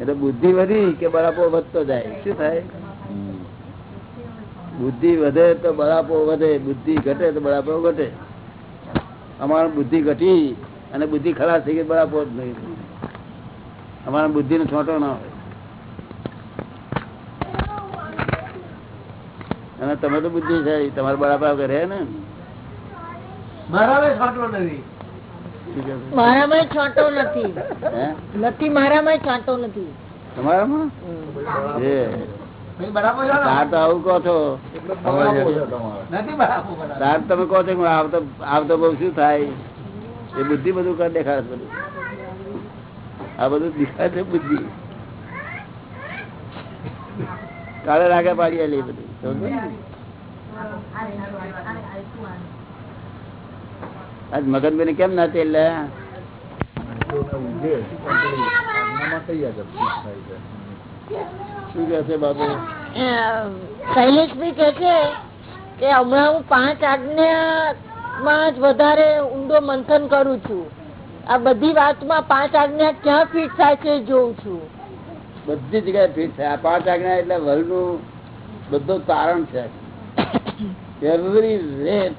એટલે બુદ્ધિ વધી કે બરાબર વધતો જાય. શું થાય? બુદ્ધિ વધે તો બરાબર વધે, બુદ્ધિ ઘટે તો બરાબર ઘટે. અમારી બુદ્ધિ ઘટી અને બુદ્ધિ ખરાબ થઈ ગઈ બરાબર જ નહીં. અમારા બુદ્ધિ નો છોટો ના હોય. અને તમે તો બુદ્ધિ છે તમારે બરાબર રહે ને? બરાબર છોટો નથી? મારામાં છાંટો નથી નથી મારામાં છાંટો નથી તમારામાં બુદ્ધિ બધું કર દેખાડે આ બધું દેખાય છે બુદ્ધિ કાળે રાગે પાડી બધું? આજ મગનભાઈ કેમ ના તેલ શું કે છે બાબુ શૈલેષભાઈ કે છે કે હમણાં હું પાંચ આજ્ઞામાં જ વધારે ઊંડો મંથન કરું છું. આ બધી વાતમાં પાંચ આજ્ઞા ક્યાં ફિટ થાય છે જોઉં છું. બધી જગ્યાએ ફિટ થાય. આ પાંચ આજ્ઞા એટલે વર્લ્ડનું બધું તારણ છે. એવરી રેટ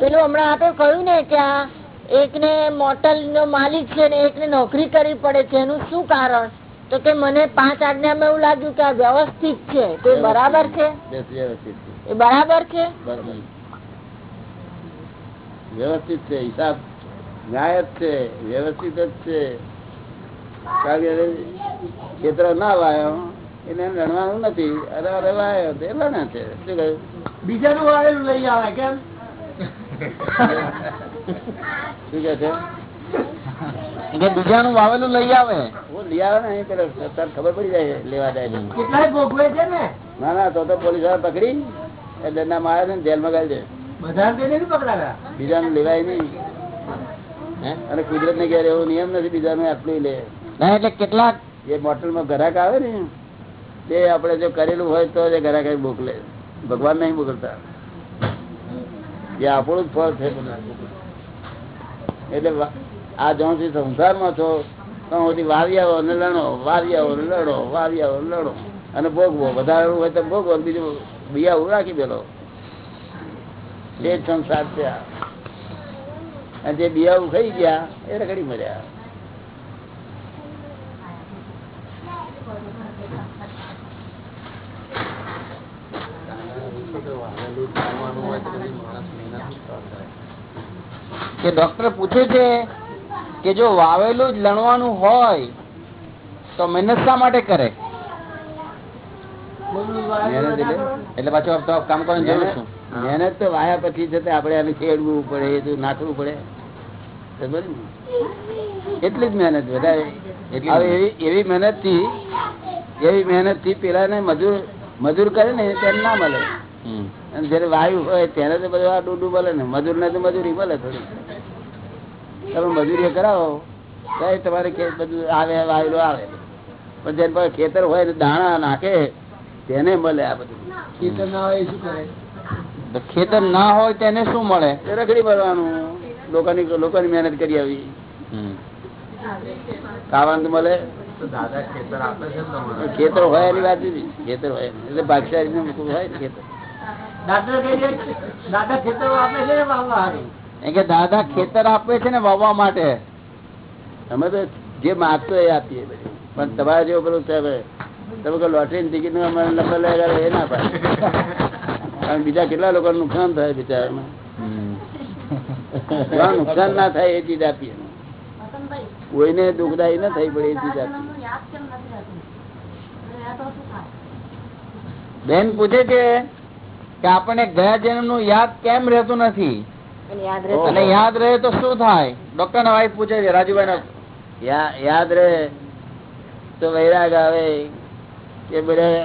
પેલું હમણાં આપે કહ્યું ને કે આ એકને મોટલ નો માલિક છે ને એકને નોકરી કરવી પડે છે એનું શું કારણ? તો કે મને પાંચ આજ્ઞામાં એવું લાગ્યું કે આ વ્યવસ્થિત છે. તો એ બરાબર છે? વ્યવસ્થિત એ બરાબર છે? વ્યવસ્થિત છે હિસાબ ન્યાય જ છે વ્યવસ્થિત જ છે. કારણ કે ના વાયો એને રણવાનું નથી. અરે અરે વાયો તે લણે છે. શું કહ્યું? બીજાનું વાળેલું લઈ આવે કેમ? શું કે છે? બીજાનું વાવેલું લઈ આવે. લઈ આવે ને અહીં ખબર પડી જાય લેવા જાય કેટલાય ભોગવે છે ને? ના ના તો તો પોલીસવાળા પકડી એટલે ના મારે ને જેલમાં ગાળી દે. બધા બીજાનું લેવાય નહીં. હે? અને કુદરત ને ઘેર એવો નિયમ નથી બીજાનું આટલું લે. ના એટલે કેટલાક જે મોટલમાં ગ્રાહક આવે ને તે આપણે જો કરેલું હોય તો જ કઈ મોકલે. ભગવાન નહીં મોકલતા. આપણું જ ફળ છે એટલે આ જ્યાં સંસારમાં છો, ત્યાં સુધી વાવી આવો ને લડો વાવી આવો ને લડો વાવી આવો ને લડો અને ભોગવો. વધારે હોય તો ભોગવો બીજું બિયાવું રાખી દેલો એ જ સંસાર છે અને જે બિયાવું ખાઈ ગયા એ રખડી મર્યા. કે ડોક્ટર પૂછે છે કે જો વાવેલું જ લણવાનું હોય તો મહેનત શા માટે કરે? એટલે? પાછું કામ કરવાનું જરૂર છું મહેનત તો વાયા પછી છે આપણે આને ખેડવું પડે એ તો નાખવું પડે. એટલી જ મહેનત વધારે. એવી એવી મહેનતથી એવી મહેનતથી પેલા ને મજૂર મજૂર કરે ને તેને ના મળે. અને જયારે વાયુ હોય ત્યારે તો બધું આ ડૂડું મળે ને. મજૂર ને તો મજૂરી મળે થોડી તમે મજૂરી કરાવો તો તમારે બધું આવે વાયુ આવે. પણ જેને પાસે ખેતર હોય ને દાણા નાખે તેને મળે આ બધું. ખેતર ના હોય શું કરે? ખેતર ના હોય તેને શું મળે? રખડી ની લોકોની લોકોની મહેનત કરી આવી. હમ. ખાવાનું મળે. ખેતર ને હોય એની વાત ખેતર હોય એટલે ભાગશાળી હોય ખેતર. દાદા ખેતર આપે છે વાવવા કે દાદા ખેતર આપે છે ને વાવવા માટે. અમે તો જે માગતો એ આપીએ પણ તમારે જેવું પેલું છે તમે કહો લોટરી ટિકિટનું અમારે નંબર લગાડે એ ના પાડે. કારણ બીજા કેટલા લોકો નુકસાન થાય બિચારા નુકસાન ના થાય એ ચીજ આપીએ. કોઈને દુઃખદાયી ના થઈ પડે એ ચીજ આપીએ. બેન પૂછે છે કે આપણને ગયા જન્મનું યાદ કેમ રહેતું નથી? અને યાદ રહે તો શું થાય? ડોક્ટર ના વાઈફ પૂછે છે રાજુભાઈ ના યાદ રહે તો વૈરાગ આવે કે બધા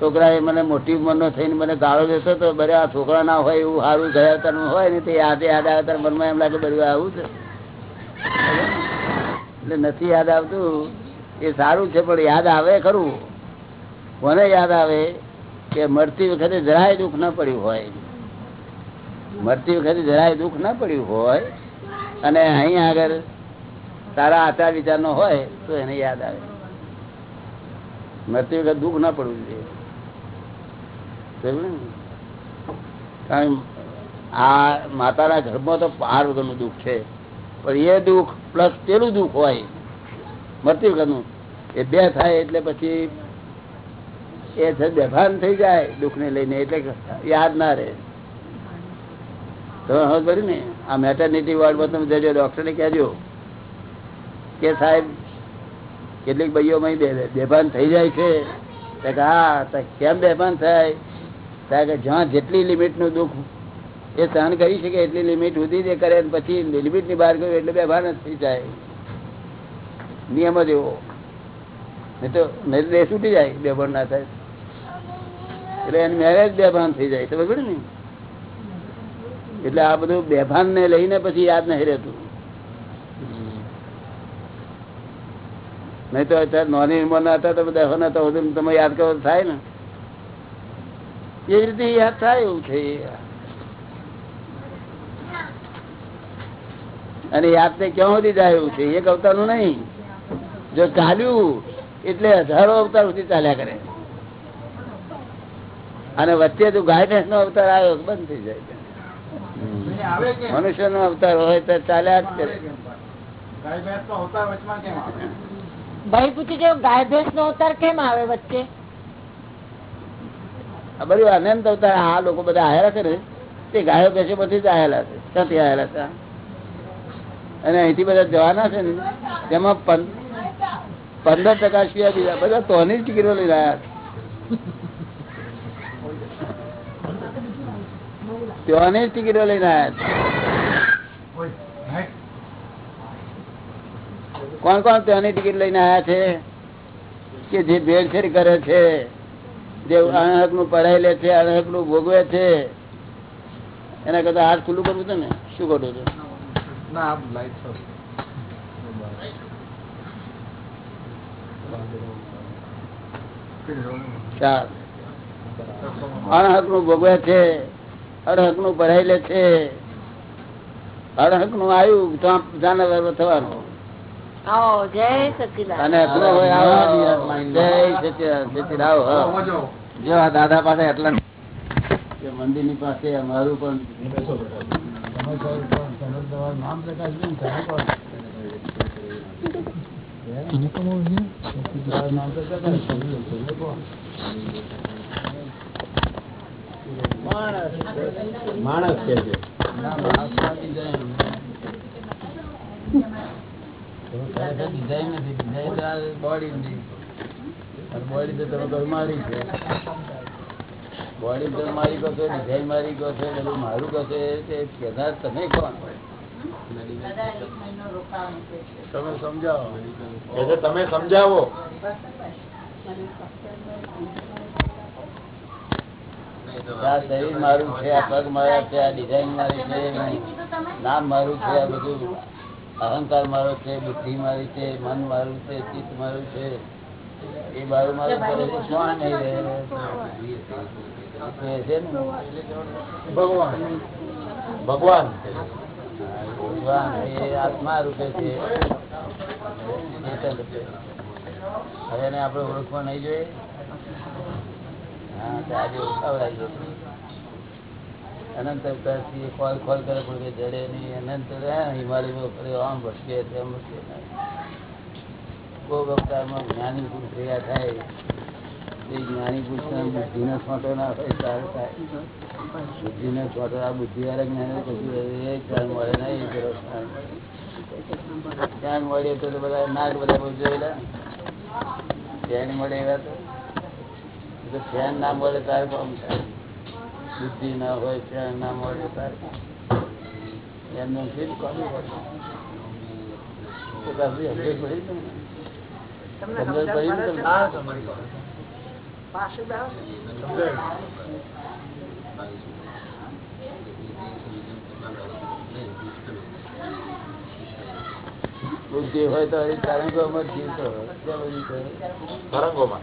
છોકરા મને મોટી ઉંમરનો થઈને મને ગાળો દેતો તો બરે આ છોકરા ના હોય એવું સારું ગયા તરનું હોય ને તે યાદ યાદ આવે તાર મનમાં એમ લાગે બધું આવું છે. એટલે નથી યાદ આવતું. એ સારું છે પણ યાદ આવે ખરું. કોને યાદ આવે? કે મરતી વખતે જરાય દુઃખ ના પડ્યું હોય. મરતી વખતે જરાય દુઃખ ના પડ્યું હોય અને અહીં આગળ તારા આચાર વિચાર નો હોય તો એને યાદ આવે. મરતી વખત દુઃખ ના પડવું જોઈએ. કારણ આ માતાના ઘરમાં તો પાર વગરનું દુઃખ છે. પણ એ દુઃખ પ્લસ પેલું દુઃખ હોય મરતી વખતનું, એ બે થાય એટલે પછી એ બેભાન થઈ જાય દુઃખ ને લઈને એટલે યાદ ના રહે. તમે કર્યું ને, આ મેટર્નિટી વોર્ડમાં તમે જજો ડોક્ટરને કહેજો કે સાહેબ, કેટલીક ભાઈઓમાં બેભાન થઈ જાય છે. હા કેમ બેભાન થાય? કે, જ્યાં જેટલી લિમિટનું દુઃખ એ સહન કરી શકે, એટલી લિમિટ સુધી જે કરે પછી લિમિટની બહાર ગયું એટલે બેભાન જ થઈ જાય. નિયમ જ એવો. નહીં તો નહીં દેશ ઉઠી જાય, બેભાન ના થાય. એટલે એની મેરેજ બેભાન થઈ જાય ખબર ને? એટલે આ બધું બેભાન ને લઈને પછી યાદ નહીં રહેતું. નહીં તો અત્યારે નાની ઉંમરના હતા તો બધા હતા તો તમે યાદ કરો થાય ને. એ રીતે યાદ થાય એવું છે અને યાદ ને ક્યાં સુધી જાય એવું છે? એક અવતારનું નહીં. જો ચાલ્યું, એટલે હજારો અવતાર સુધી ચાલ્યા કરે. અને વચ્ચે જો ગાય ભેંસ નો અવતાર આવ્યો બંધ થઈ જાય. મનુષ્ય નો અવતાર હોય તો ચાલ્યા જ કરે. ભાઈ પૂછ્યું કે ગાય ભેંસ નો અવતાર કેમ આવે વચ્ચે? આ બધું અનંત અવતાર આ લોકો બધા આવેલા છે ને તે ગાયો ભેંસો બધી જ આવેલા છે ક્યાંથી આવેલા હતા અને અહીંથી બધા જવાના છે ને તેમાં પંદર ટકા સિવાય બીજા બધા તોની જ ટિકિટો લઈ રહ્યા છે. ત્યાંની જ ટિકિટો લઈને આવ્યા કોણ કોણ ત્યાંની ટિકિટ લઈને આવ્યા છે કે જે ભેળસેળ કરે છે જે અણહકનું પઢાઈ લે છે અણહકનું ભોગવે છે એના કરતા હાથ ખુલ્લું કરવું છે ને? શું ખોટું હતું અણહકનું ભોગવે છે. અણહકનું ભરાઈ લે છે. અડહકનું આવ્યું તો જાનવર થવાનું. દાદા પાસે એટલા કે મંદિરની પાસે અમારું પણ માણસ કે છે નથી. તો તો તમે કહો મારી છે બોડી મારી કહો છો ડિઝાઇન મારી કહો છો બધું મારું કહો છો તે કહેનાર તમે કોણ તમે સમજાવો તમે સમજાવો આ શરીર મારું છે આ પગ મારા છે આ ડિઝાઇન મારી છે નામ મારું છે આ બધું અહંકાર મારો છે બુદ્ધિ મારી છે મન મારું છે ચિત્ત મારું છે. એ મારું મારું કરે છે શું નહીં રહે? છે ને? ભગવાન. ભગવાન. ભગવાન એ આત્મા રૂપે છે. હવે એને આપણે ઓળખવા નહીં જોઈએ હા તો આજે ઓળખાવડાવી દે અનંત એ કોલ કોલ કરે પણ કઈ જડે નહીં. અનંત હિમાલયમાં ભટકે તેમ ભટકે કોક અવતારમાં જ્ઞાની પુરુષ ક્રિયા થાય. એ જ્ઞાની પુરુષ બુદ્ધિનો છોટો ના હોય ત્યારે થાય. બુદ્ધિનો છોટો, આ બુદ્ધિ વાળા જ્ઞાની કશું એ જ્ઞાન મળે નહીં, એ પેલો જ્ઞાન. મળે. તો બધા નાક બધા જોયેલા. જ્ઞાન મળે એવા તો. ધ્યાન ના મળે તારે કામ થાય બુદ્ધિ ના હોય ધ્યાન ના મળે તારે એમનું પડે તો કાપી સમજણ પડી તમને? સમજણ પડી ને તમને? બુદ્ધિ હોય તો એ તરંગોમાં જીવતો? તરંગોમાં?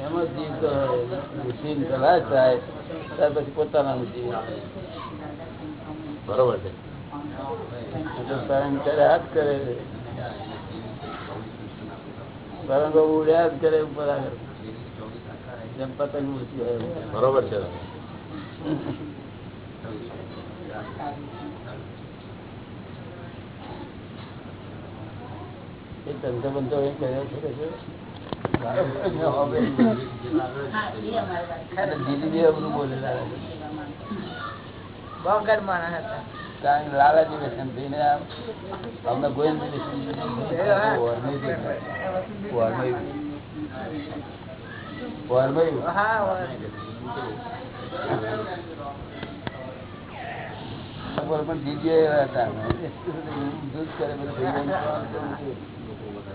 એમાં જીવતો હોય. બુદ્ધિ કલાશ થાય ત્યાર પછી પોતાના જીવ. બરોબર છે. તરંગ કરે હાથ કરે. તરંગો ઉડ્યા જ કરે ઉપર આગળ જેમ પતંગ ઉડતી હોય બરોબર છે. એ ધંધો બંધો એ કર્યો છે કે છે? અને જીલીબી એ બધું બોલેલા છે. વગર માણસ હતા કારણ કે લાલાજી વ્યસન થઈને અમને ગોવિંદ પણ જીજીઓ હતા દૂધ કરે બધું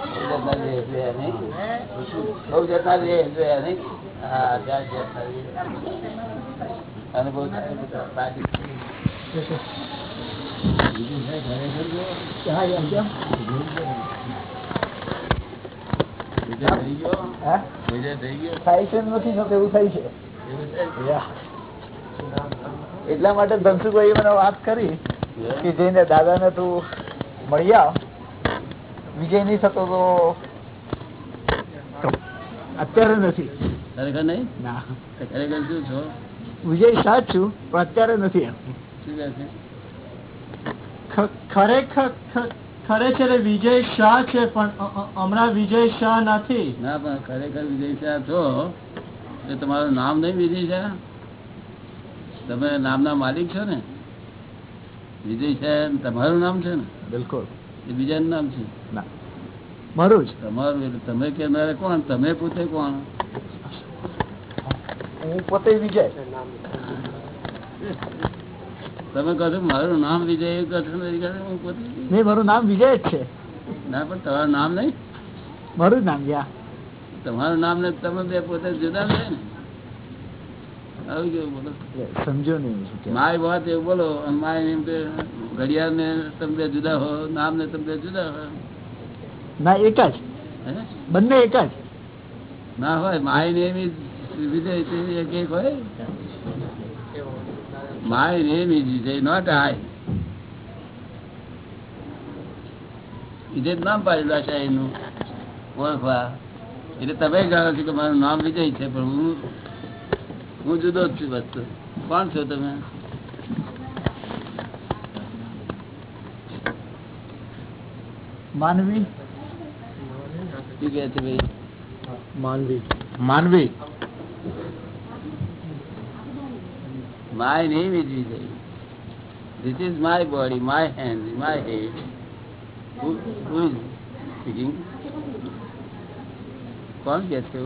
ના ના બહુ જાતના દેહ જોયા નહીં? જાત એટલા માટે ધનસુભાઈ મને વાત કરી કે જઈને દાદાને તું મળી આવ વિજય નહીં થતો તો અત્યારે નથી. ખરેખર નહીં? ના. ખરેખર શું છો? વિજય સાચ છું પણ અત્યારે નથી ખરેખર વિજય શાહ છે પણ હમણાં વિજય શાહ નથી. ના પણ ખરેખર વિજય શાહ છો તો તમારું નામ નહીં વિજય શાહ? તમે નામના માલિક છો ને? વિજય શાહ તમારું નામ છે ને? બિલકુલ. એ બીજાનું નામ છે. મારું જ. તમારું એટલે તમે કહેનારા કોણ તમે પોતે કોણ? હું પોતે વિજય. તમે કહો છો મારું નામ વિજય એ કહો છો હું પોતે નહીં મારું નામ વિજય જ છે. ના પણ તમારું નામ નહીં? મારું નામ યા તમારું નામ ને તમે બે પોતે જુદા છે ને? સમજો નહીં હું શું કહેવા. માય વાત એવું બોલો માય એમ કે ઘડિયાળ ને તમે જુદા હો નામ ને તમે બે જુદા હો. ના એક જ. બંને એક જ. ના હોય માય નેમ ઇઝ વિજય એક એક હોય. My name is Vijay not I Vijay નામ પાડેલું આ શાહીનું ઓળખવા. એટલે તમે જાણો છો કે મારું નામ વિજય છે પણ હું હું જુદો જ છું વસ્તુ કોણ છો તમે માનવી શું કહે છે ભાઈ માનવી માનવી My name is Vijay. This is my body, my hand, my head. Who, who is speaking? કોણ કે છે?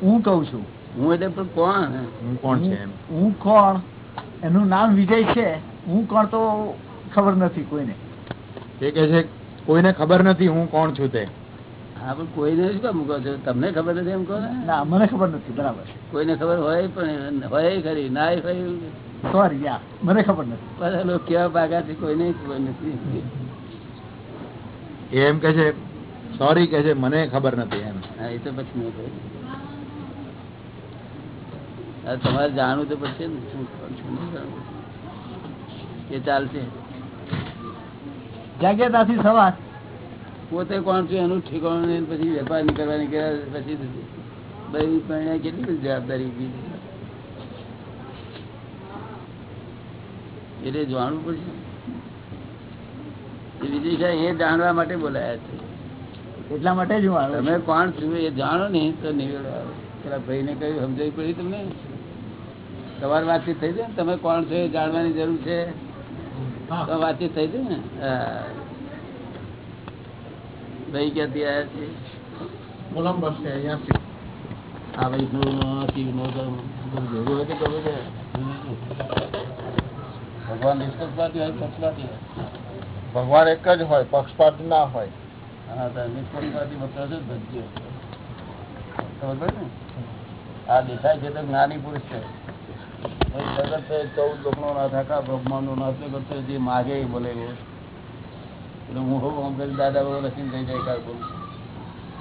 હું કઉ છું હું એટલે પણ કોણ? હું કોણ છે એમ? હું- કોણ? એનું નામ વિજય છે. હું કોણ તો ખબર નથી કોઈને. એ કે છે કોઈને ખબર નથી હું કોણ છું તે. હા પણ કોઈને શું કામ મૂકો છો? તમને ખબર નથી એમ કહો ના? મને ખબર નથી બરાબર કોઈને ખબર હોય પણ હોય ખરી ના હોય. સોરી યા મને ખબર નથી. બધા લોકો કેવા પાકા છે કોઈને ખબર નથી. એ એમ કે છે સોરી કે છે મને ખબર નથી એમ. હા એ તો પછી તમારે જાણવું તો પડશે ને શું કોણ છું, નહીં જાણવું એ ચાલશે. જાગ્યા સવાર? પોતે કોણ છું એનું ઠેકાણું નહીં પછી વેપાર નહીં કરવા નીકળ્યા પછી બધી પણ કેટલી બધી જવાબદારી ઊભી એટલે જાણવું પડશે. એ વિજય સાહેબ એ જાણવા માટે બોલાયા છે. એટલા માટે જ હું તમે કોણ છું એ જાણો નહીં તો નિવેડો આવે. પેલા ભાઈને કહ્યું સમજાવી પડી તમને? તમારી વાતચીત થઈ જાય ને? તમે કોણ છો એ જાણવાની જરૂર છે? વાતચીત થઈ જાય ને? ભાઈ ક્યાંથી આવ્યા છે? કોલમ્બસ છે અહીંયાથી આ વૈષ્ણવનો, શિવનો બધું ભેગું હોય તો છે. ભગવાન નિષ્પક્ષપાતી હોય પક્ષપાતી હોય. ભગવાન એક જ હોય પક્ષપાત ના હોય. હા તો નિષ્પક્ષપાતી વક્ર છે જ ભજ્યો. ખબર પડી ને? આ દેખાય છે તો જ્ઞાની પુરુષ છે. જગત ચૌદ લોકનો નાથ આખા બ્રહ્માંડનો નાથ ને કરતો જે માગે એ બોલે એવો એટલે હું હોઉં આમ કરી દાદા બાબા લખીને થઈ જાય કાળ બોલું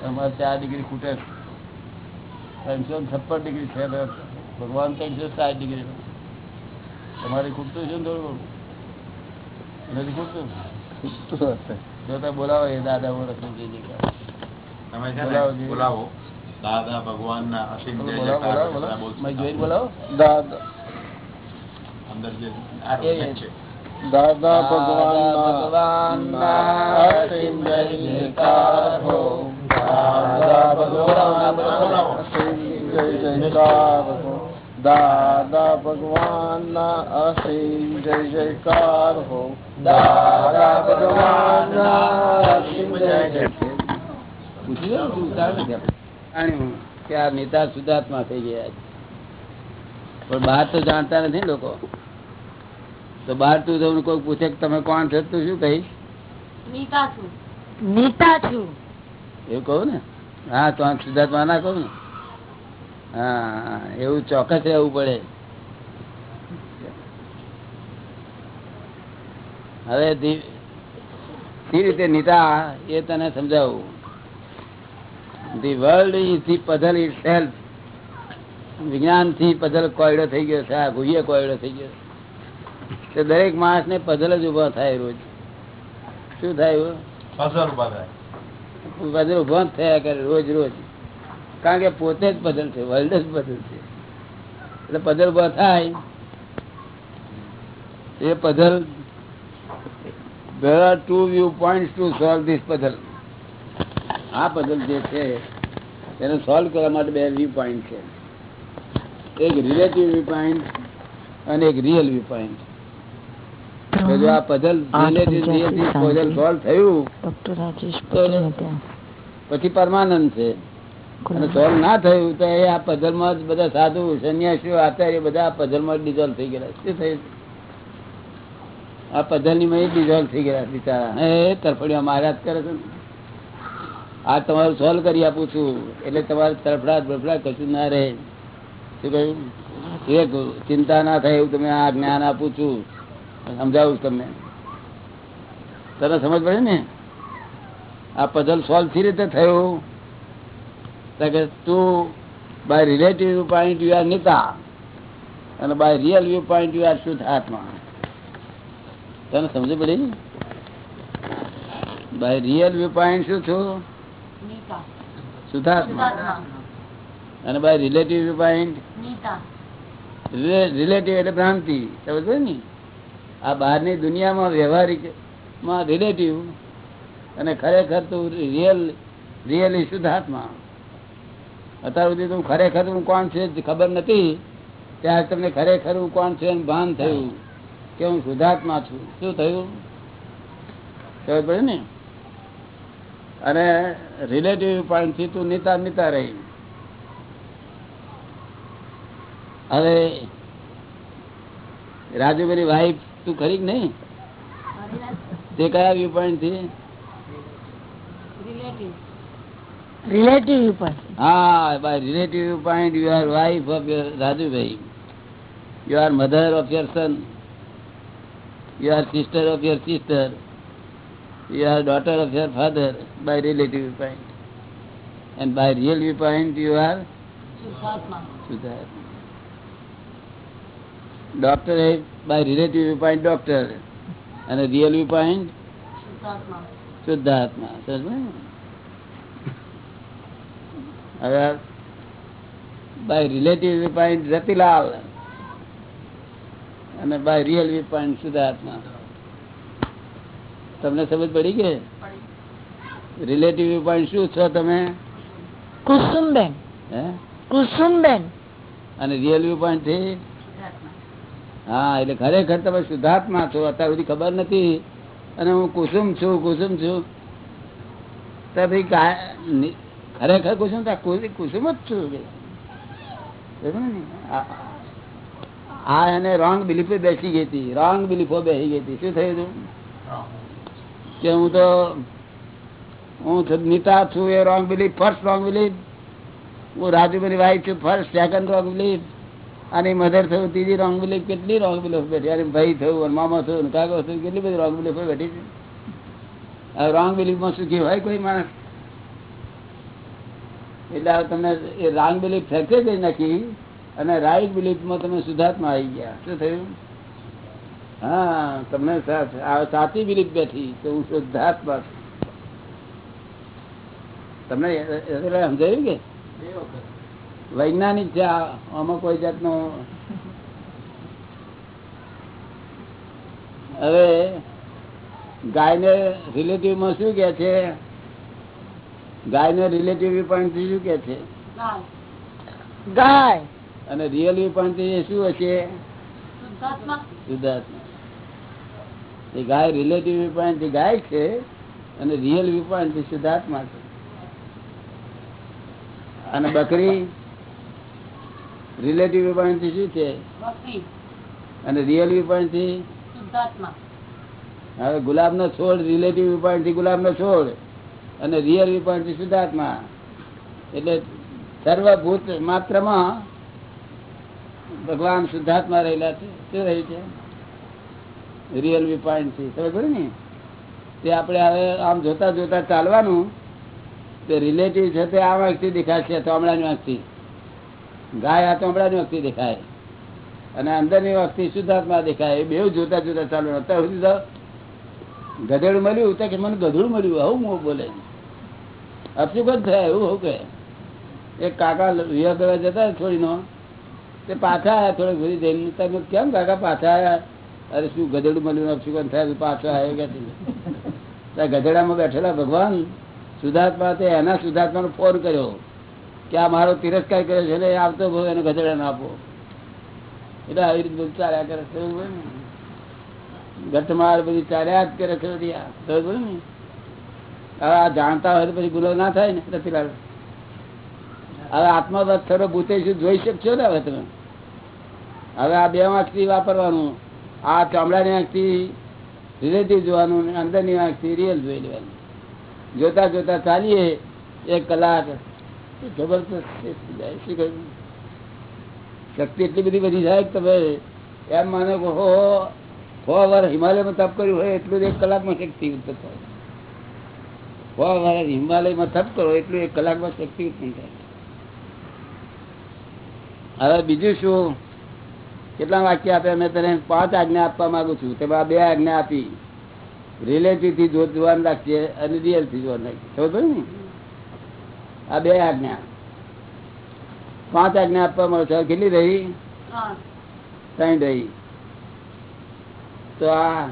અમારે ચાર ડિગ્રી ખૂટે. ત્રણસો છપ્પન ડિગ્રી છે ભગવાન ત્રણસો સાત ડિગ્રી તમારે ખૂટતું છે ને થોડું નથી ખૂટતું? જો તમે બોલાવો એ દાદા બાબા લખીને થઈ જાય બોલાવો બોલાવો. દાદા ભગવાન ના અસીમ બોલાવો બોલાવો બોલાવો. મેં જોઈને બોલાવો. દાદા. અંદર જે આ છે. દાદા ભગવાન અસીમ જય જયકાર હો. દાદા ભગવાનના અસીમ જય જયકાર હો દાદા ભગવાનના અસીમ જય જયકાર. અસીમ જય ને કે આ નેતા સુધાર્થમાં થઈ ગયા છે. પણ બહાર તો જાણતા નથી લોકો. તો બહાર તું તમને કોઈ પૂછે કે તમે કોણ છો? તું શું કહીશ? નીતા છું. એવું કહું ને? હા તો સિદ્ધાર્થમાં ના કહું ને? હા એવું ચોક્કસ રહેવું પડે. હવે ધી- સી રીતે નીતા એ તને સમજાવું. The world is the puzzle itself વિજ્ઞાનથી puzzle કોયડો થઈ ગયો છે આ ભૂયે કોયડો થઈ ગયો છે. તો દરેક માણસ ને પઝલ જ ઊભા થાય રોજ. શું થાય? પઝલ ઊભા થાય. પઝલ ઊભા જ થયા કરે રોજ રોજ. કારણ કે પોતે જ પઝલ છે વર્લ્ડ જ પઝલ છે. એટલે પઝલ ઊભા થાય. એ puzzle there are two view points to solve this puzzle. આ પઝલ જે છે એને સોલ્વ કરવા માટે બે વ્યૂ પોઈન્ટ છે. એક રિલેટિવ વ્યૂ પોઈન્ટ અને એક રિયલ વ્યૂ પોઈન્ટ જો આ પઝલ પઝલ સોલ્વ થયું ડોક્ટર રાજેશ પછી પરમાનંદ છે. અને સોલ્વ ના થયું તો એ આ પઝલમાં જ બધા સાધુ સંન્યાસીઓ આચાર્ય બધા આ પઝલમાં ડિઝોલ્વ થઈ ગયા. શું થયું? આ પઝલની માં ડિઝોલ્વ થઈ ગયા બિચારા. એ તરફડિયા મહારાજ કરે છે આ તમારું સોલ્વ કરી આપું છું. એટલે તમારે તરફડાટ બરફડાટ કશું ના રહે. શું કહ્યું? એક ચિંતા ના થાય એવું તમે આ જ્ઞાન આપું છું. સમજાવું તમને. તને સમજ પડે ને? આ પઝલ સોલ્વ સી રીતે થયું? કે તું by relative point you are Neta અને by real view point you are શુદ્ધ આત્મા. તને સમજ પડી? બાય રિયલ વ્યૂ પોઈન્ટ શું છું શુદ્ધાત્મા અને by relative view point relative એટલે ભ્રાંતિ. સમજ ને? આ બહારની દુનિયામાં વ્યવહારિકમાં રિલેટિવ અને ખરેખર તો રિયલ રિયલ શુદ્ધાત્મા. અત્યાર સુધી તો ખરેખર હું કોણ છે ખબર નથી. ત્યારે તમને ખરેખર હું કોણ છે ભાન થયું કે હું શુદ્ધાત્મા છું. શું થયું? ખબર પડે ને? અને રિલેટિવ પોઈન્ટથી તું નીતા નીતા રહી. હવે રાજુભાઈ વાઈફ તું ખરી કે નહીં તે કયા વ્યૂ પોઈન્ટથી relative Ah, sister of your sister. You are daughter of your father by relative point. And by real viewpoint, you are Shuddha. Doctor is by relative viewpoint, doctor. And a real viewpoint, શુદ્ધાત્મા. હવે by relative point Ratilal અને by real point શુદ્ધાત્મા. તમને સમજ પડી કે? Relative point શું છો તમે? કુસુમબેન. હે? કુસુમબેન. અને રિયલ વ્યૂ પોઈન્ટથી? હા, એટલે ખરેખર તમે શુદ્ધાત્મા છો, અત્યાર સુધી ખબર નથી. અને હું કુસુમ છું કુસુમ છું. તો ભાઈ ખરેખર કુસુમ તો કુસુમ જ છું. આ એને રોંગ બિલીફો બેસી ગઈ હતી. રોંગ બિલીફો બેસી ગઈ હતી. શું થયું હતું? કે હું તો હું નીતા છું, એ wrong belief first wrong belief હું રાજુભાઈ વાઈફ છું ફર્સ્ટ સેકન્ડ રોંગ બિલીફ અને મધર થયું, ત્રીજી રોંગ બિલીફ કેટલી રોંગ બિલીફ બેઠી? અને ભાઈ થયું, અને મામા થયું કાકો થયું, કેટલી બધી રોંગ બિલીફ બેઠી છે? રોંગ બિલીફમાં સુખી હોય કોઈ માણસ? એટલે હવે તમે એ રોંગ બિલીફ ફેંકે કરી નાખી અને રાઈટ બિલીફમાં તમે સુધાર્થમાં આવી ગયા. શું થયું? હા, તમને સાચી બિલીફ બેઠી કે હું શુદ્ધાત્મા છું. તમને સમજાયું કે? બે વખત. વૈજ્ઞાનિક છે આમાં કોઈ જાતનો. હવે ગાયને રિલેટિવમાં શું કે છે? ગાયને રિલેટિવ પણ શું કે છે? ગાય. અને રિયલ પણ પોઈન્ટ શું હશે? શુદ્ધાત્મા. એ ગાય રિલેટિવ પણ ગાય છે અને રિયલથી શુદ્ધાત્મા છે. અને બકરી? રિલેટિવ વ્યૂ થી શું છે? અને રિયલ પોઈન્ટથી હવે ગુલાબ નો છોડ રિલેટિવ પોઈન્ટથી ગુલાબ નો છોડ અને રિયલ પોઈન્ટથી શુદ્ધાત્મા. એટલે સર્વભૂત માત્રમાં ભગવાન શુદ્ધાત્મા રહેલા છે. શું રહે છે? રિયલ પોઈન્ટથી ખબર ને? તે આપણે હવે આમ જોતા જોતા ચાલવાનું. તે રિલેટિવ છે તે આ વાંકથી દેખાશે છે હમણાં વાંકથી. ગાય આ ચોમડાની વાંકથી દેખાય. અને અંદરની વાંકથી શુદ્ધાત્મા દેખાય. એ બેવ જોતા જોતા ચાલુ. અત્યાર સુધી તો ગધેડું મળ્યું તો કે મને ગધેડું મળ્યું. આવું મોં બોલે અપશુગત થયા? એવું હોવું કે? એક કાકા વિવાહ કરવા જતા છોડીનો. તે પાછા આવ્યા થોડીક ઘડી જઈને. તમે કેમ કાકા પાછા આવ્યા અરે શું ગધેડું મળ્યું? અપશુગન થાય? પાછો આવ્યો કે ગધેડામાં બેઠેલા ભગવાન સુધાર્થમાં તે એના સુધાર્થમાં ફોન કર્યો. કે આ મારો તિરસ્કાર કર્યો છે ને આવતો ભાવ એને ગધેડાને આપો. એટલે આવી રીતે ચાલ્યા કરે છે ને. ગઠમાર બધી ચાલ્યા જ કરે છે બધી આ. ને. આ જાણતા હોય તો પછી ગુનો ના થાય ને, રતિલાલ. હવે આત્મા થરો ભૂતે જોઈ શકશો ને હવે તમે? હવે આ બે આંખથી વાપરવાનું. આ ચામડાની આંખથી રિલેટિવ જોવાનું ને અંદરની આંખથી રિયલ જોઈ લેવાનું. જોતા જોતા ચાલીએ, એક કલાક જબરદસ્ત? શક્તિ એટલી બધી વધી જાય તમે એમ માનો કે હો વાર હિમાલયમાં તપ કર્યું હોય, એટલું એક કલાકમાં શક્તિ ઉત્પન્ન થાય. છ વાર હિમાલયમાં તપ કરો, એટલું એક કલાકમાં શક્તિ ઉત્પન્ન હવે બીજું શું? કેટલા વાક્ય આપે? મેં તને પાંચ આજ્ઞા આપવા માંગુ છું. તેમાં બે આજ્ઞા આપી. રિલેટિવથી જો- જોવાનું રાખીએ અને રિયલથી જોવાનું રાખીએ. ખબર પડી ને? આ બે આજ્ઞા. પાંચ આજ્ઞા આપવા મળે છે. કેટલી રહી? ત્રણ. રહી. તો આ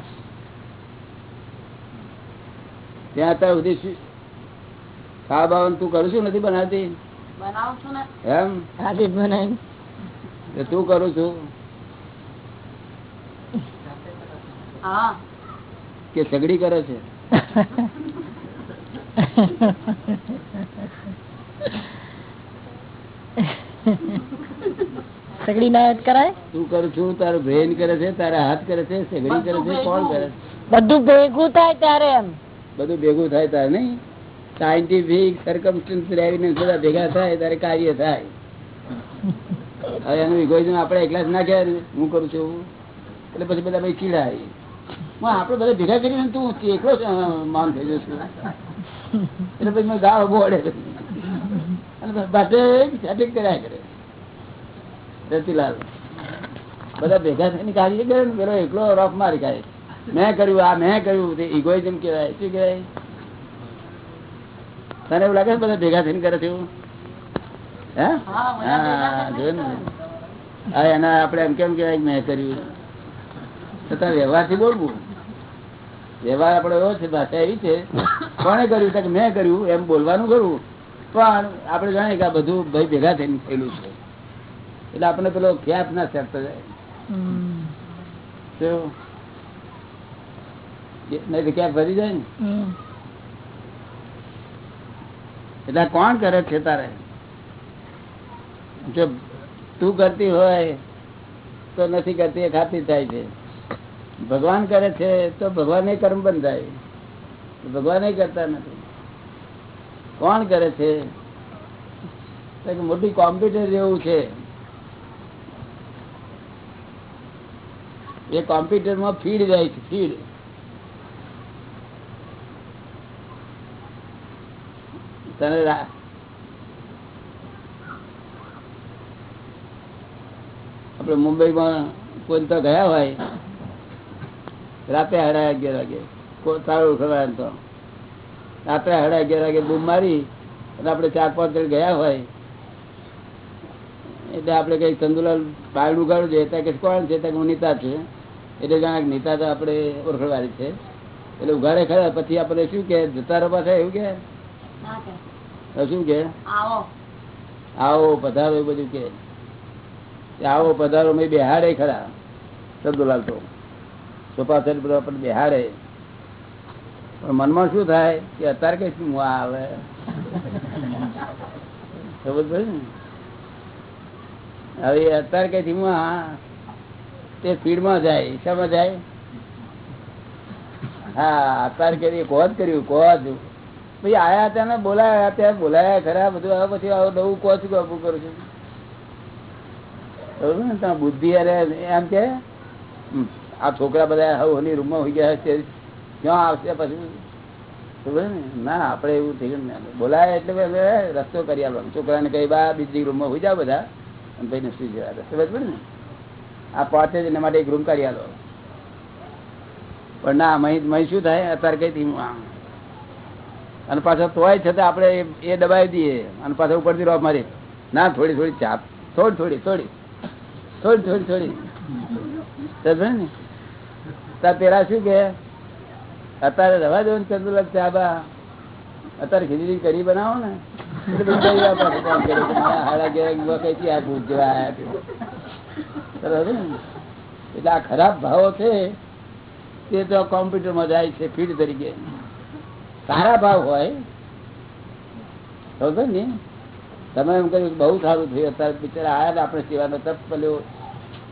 ત્યાં અત્યાર સુધી ખાવા બાવાનું તું કરું છું? નથી બનાવતી? એમ? આજે બનાવી. તું કરું છું. કે સગડી કરે છે? સગડી ના કરાય? તું કરું છું તારું બ્રેન કરે છે તારા હાથ કરે છે સગડી કરે છે કોણ કરે? બધું ભેગું થાય ત્યારે એમ. બધું ભેગું થાય ત્યારે નહીં. સાયન્ટિફિક સરકમસ્ટન્સ એવિડન્સ બધા ભેગા થાય ત્યારે કાર્ય થાય. હવે એનું ઇગોઇઝમ આપણે એકલા જ ના કહેવાય હું કરું છું એટલે પછી બધા ભાઈ ચીડાય. હું આપણે બધા ભેગા કરીને તું એકલો માન થઈ જશું એટલે પછી મેં ગાળ બોડે અને સેટિંગ કર્યા કરે. રતિલાલ. બધા ભેગા થઈને કાર્ય કરે ને પેલો એકલો રોફ મારી કાઢે મેં કર્યું આ મેં કર્યું તે ઇગોઇઝમ કહેવાય. શું કહેવાય? તને એવું લાગે છે બધા ભેગા થઈને કરે છે હે? એના આપણે એમ કેમ કહેવાય મેં કર્યું? છતાં વ્યવહારથી બોલવું. વ્યવહાર આપણો એવો છે ભાષા એવી છે. કોને કર્યું? મેં કર્યું? એમ બોલવાનું ખરું. પણ આપણે જાણીએ કે આ બધું ભાઈ ભેગા થઈને થયેલું છે. એટલે આપણને પેલો ખ્યાપ ના ચડતો જાય. નહીં તો ક્યાં ફરી જાય ને? એટલે કોણ કરે છે તારે? જો તું કરતી હોય તો નથી કરતી એ ખાતી થાય છે. ભગવાન કરે છે તો ભગવાન કર્મ બંધાય. ભગવાન કરતા નથી. કોણ કરે છે? મોટી કોમ્પ્યુટર જેવું છે. એ કોમ્પ્યુટરમાં ફીડ જાય છે ફીડ તને આપણે મુંબઈમાં કોઈ તો ગયા હોય? રાતે સાડા અગિયાર વાગે. તારું ખબર તો. રાત્રે સાડા અગિયાર વાગે બૂમ મારી આપણે ચાર પાંચ જણ ગયા હોય એટલે આપણે કઈ ચંદુલાલ બાળ ઉગાડું છે ત્યાં કે કોણ છે ત્યાં હું નીતા છે. એટલે જાણે નીતા તો આપણે ઓળખવાળી છે. એટલે ઉઘાડે ખરા પછી આપણે શું કે જતા રહો પાછા એવું કે શું કે આવો. પધારો એવું બધું કે આવો પધારો મેં બેહાડે ખરા ચંદુલાલ તો. સોફા સેટ આપણને બેહાડે પણ મનમાં શું થાય કે અત્યારે કઈ શું આવે? ખબર પડે ને? હવે અત્યારે કઈ હા તે સ્પીડમાં જાય શામાં જાય. હા, અત્યારે કઈ કોજ કર્યું કોજ પછી આયા ત્યાં બોલાયા ત્યાં બોલાયા ખરા, બધું હવે પછી આવું નવું કોચ ઉભું કરું છું. બરોબર ને? ત્યાં બુદ્ધિ અરે એમ કે આ છોકરા બધા હવે રૂમમાં હોઈ ગયા છે. ક્યાં આવશે પછી. ના? આપડે એવું થઈ ગયું ને બોલાય એટલે રસ્તો કરી આલો છોકરાને કઈ બા, બીજી રૂમમાં હોઈ જાવ બધા. અને ભાઈને સુઈ જવા રસ્તો બરાબર ને? આ પહોંચે જ એના માટે એક રૂમ કરી આલો. પણ ના, મહી શું થાય? અત્યારે કઈ ધીમું આમ. અને પાછા તોય છતાં આપણે એ- એ દબાવી દઈએ. અને પાછા ઉપરથી રોપ મારી ના, થોડી થોડી ચાપ. થોડી થોડી થોડી. થોડી થોડી થોડી. ને? તાર પેલા શું કે? અત્યારે રવા દો ને ચંદુલક છે, આબા. અત્યારે ખીચડી કરી બનાવો ને. એટલે આ ખરાબ ભાવો છે, તે તો કોમ્પ્યુટરમાં જાય છે, ફીડ તરીકે. સારા ભાવ હોય. સમજો ને? તમે એમ કહ્યું બહુ સારું થયું, અત્યારે બિચારા આયા આપણે સેવાનો તપ પેલો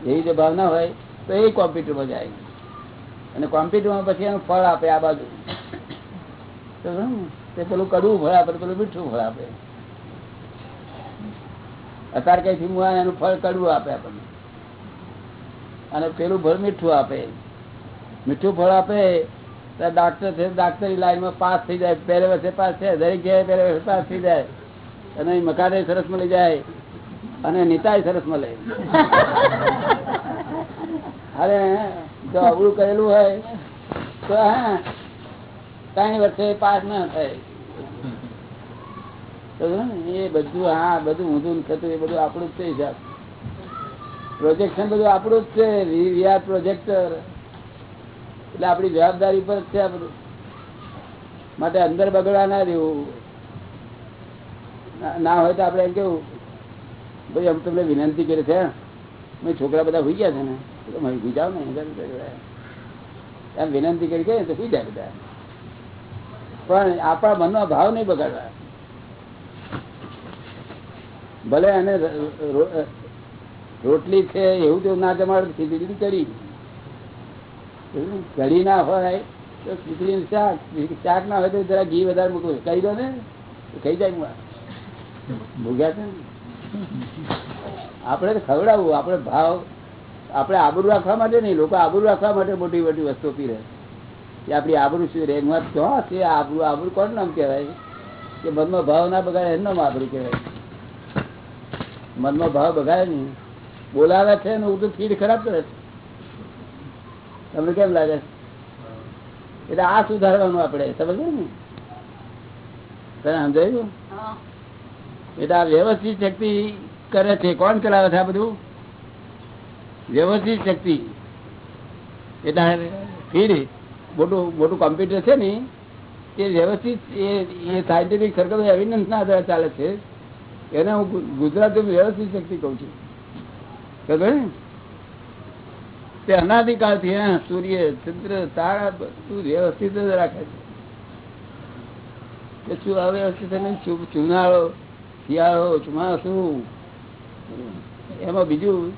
એવી જો ભાવ ના હોય, તો એ કોમ્પ્યુટરમાં જાય. અને કોમ્પિટિવમાં પછી એનું ફળ આપે આ બાજુ. પેલું કડવું ફળ આપે, પેલું મીઠું ફળ આપે. અત્યારે કઈ થી એનું ફળ કડવું આપે આપણને. અને પેલું ફળ મીઠું આપે. મીઠું ફળ આપે, તો ડાક્ટર છે ડાક્ટરી લાઈનમાં પાસ થઈ જાય. પહેલે વર્ષે પાસ થાય, દરેક જગ્યાએ પહેલે વર્ષે પાસ થઈ જાય. અને મકાને સરસ મળી જાય. અને નીતાય સરસ મળે. અરે, જો અવળું કરેલું હોય, તો હા કઈ વર્ષે પાસ ના થાય. એ બધું, હા, બધું ઊંધું થતું, એ બધું આપણું જ છે હિસાબ. પ્રોજેક્શન બધું આપણું જ છે. વી પ્રોજેક્ટર એટલે આપણી જવાબદારી પર છે આ માટે અંદર બગડવા ના દેવું. ના- હોય તો આપણે એમ કેવું, ભાઈ, અમે તમને વિનંતી કરી છે છોકરા બધા હોઈ ગયા છે ને? ને એમ વિનંતી કરી તો હોઈ જાય બધા. પણ આપણા મનનો ભાવ નહીં બગાડવા. ભલે એને રોટલી છે એવું તેવું ના જમાડ ખીચડી કરી કઢી ના હોય તો ખીચડી શાક. શાક ના હોય તો જરા ઘી વધારે મૂકવું કહી દો ને. કહી જાય ભૂગ્યા છે આપણે ખવડાવવું. આપણે ભાવ આપણે આબરૂ રાખવા માટે નહીં લોકો આબરૂ રાખવા માટે મોટી મોટી વસ્તુ પીરે કે આપણી આબરૂ શું રેંગમાં ક્યાં છે? આબરૂ આબરૂ કોણ નામ કહેવાય? કે મનમાં ભાવ ના બગાડે એનું નામ આબરૂ કહેવાય. મનમાં ભાવ બગાડે નહીં. બોલાવે છે ને ઉડતું ફીડ ખરાબ કરે છે. તમને કેમ લાગે? એટલે આ સુધારવાનું આપણે સમજ ને? તને સમજાયું? એટલે આ વ્યવસ્થિત શક્તિ કરે છે. કોણ ચલાવે છે આ બધું? વ્યવસ્થિત શક્તિ. એટલે ફીડ મોટું મોટું કોમ્પ્યુટર છે ને, એ વ્યવસ્થિત, એ સાયન્ટિફિક સર્કલ એવિડન્સ ના આધારે ચાલે છે. એને હું ગુજરાતી વ્યવસ્થિત શક્તિ કહું છું. ખબર ને? તે અનાધિકાળથી સૂર્ય, ચંદ્ર, તારા બધું વ્યવસ્થિત જ રાખે છે. કે શું અવ્યવસ્થિત ચુનાળો, શિયાળો, ચોમાસું. એમાં બીજું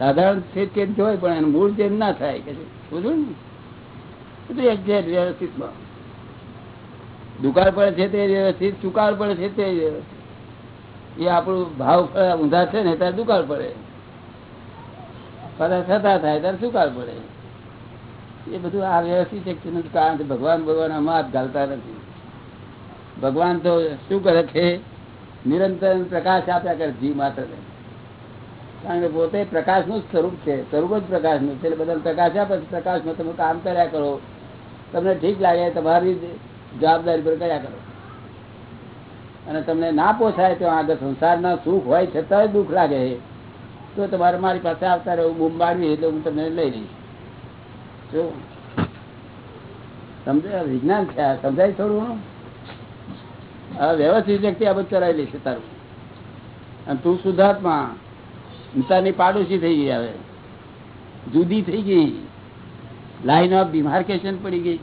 સાધારણ છે ચેન્જ હોય, પણ એનું મૂળ ચેન્જ ના થાય કે exact વ્યવસ્થિતમાં દુકાળ પડે છે તે વ્યવસ્થિત, ચુકાળ પડે છે તે. એ આપણું ભાવ ઊંધા છે ને, ત્યારે દુકાળ પડે. પાછા થતા થાય ત્યારે સુકાળ પડે. એ બધું આ વ્યવસ્થિત શક્તિ નથી, કારણ કે ભગવાન ભગવાન આમાં હાથ ઘાલતા નથી. ભગવાન તો શું કરે છે? નિરંતર પ્રકાશ આપ્યા કરે, જીવ માત્ર કારણ કે પોતે પ્રકાશનું જ સ્વરૂપ છે. સ્વરૂપ જ પ્રકાશનું છે. બધાને પ્રકાશ આપે. પ્રકાશમાં તમે કામ કર્યા કરો. તમને ઠીક લાગે તમારી જવાબદારી પર કર્યા કરો. અને તમને ના પોસાય તો આગળ સંસારના સુખ હોય છતાં દુઃખ લાગે તો તમારે મારી પાસે આવતા રહેવું બૂમ એટલે હું તમને લઈ લઈશ. જો સમજાય? વિજ્ઞાન છે. આ સમજાય થોડું હા વ્યવસ્થિત વ્યક્તિ આ બધું કરાવી લઈશ તારું. અને તું શુદ્ધાત્મા. નીતાની પાડોશી થઈ ગઈ હવે. જુદી થઈ ગઈ. લાઈન ઓફ ડિમાર્કેશન પડી ગઈ.